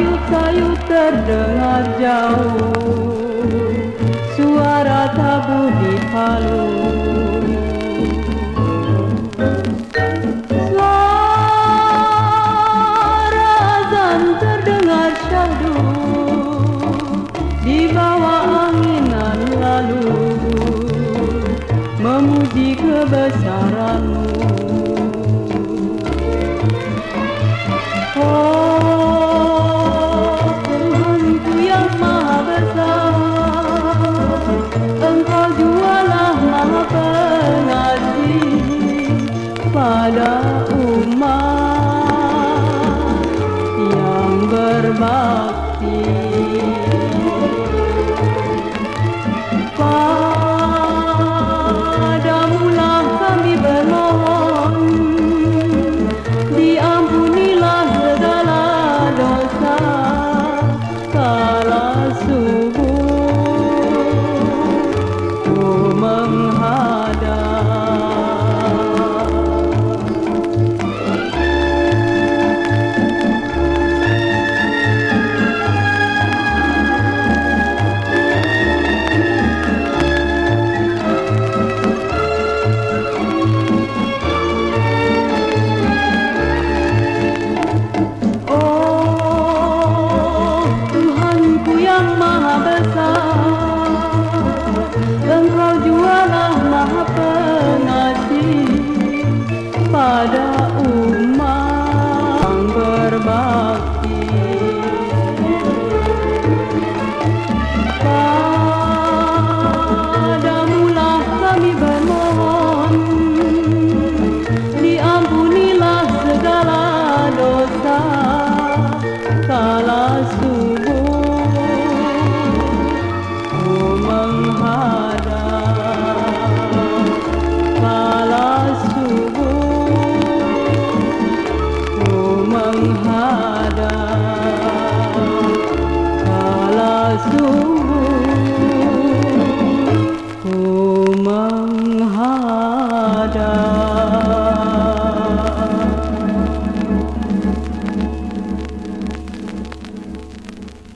Sayup-sayup terdengar jauh. Suara tabu di palu. Suara azan terdengar syahdu. Di bawah anginan lalu. Memuji kebesaranmu Pada umat yang berbakti Kau jualah pengasih pada সংহার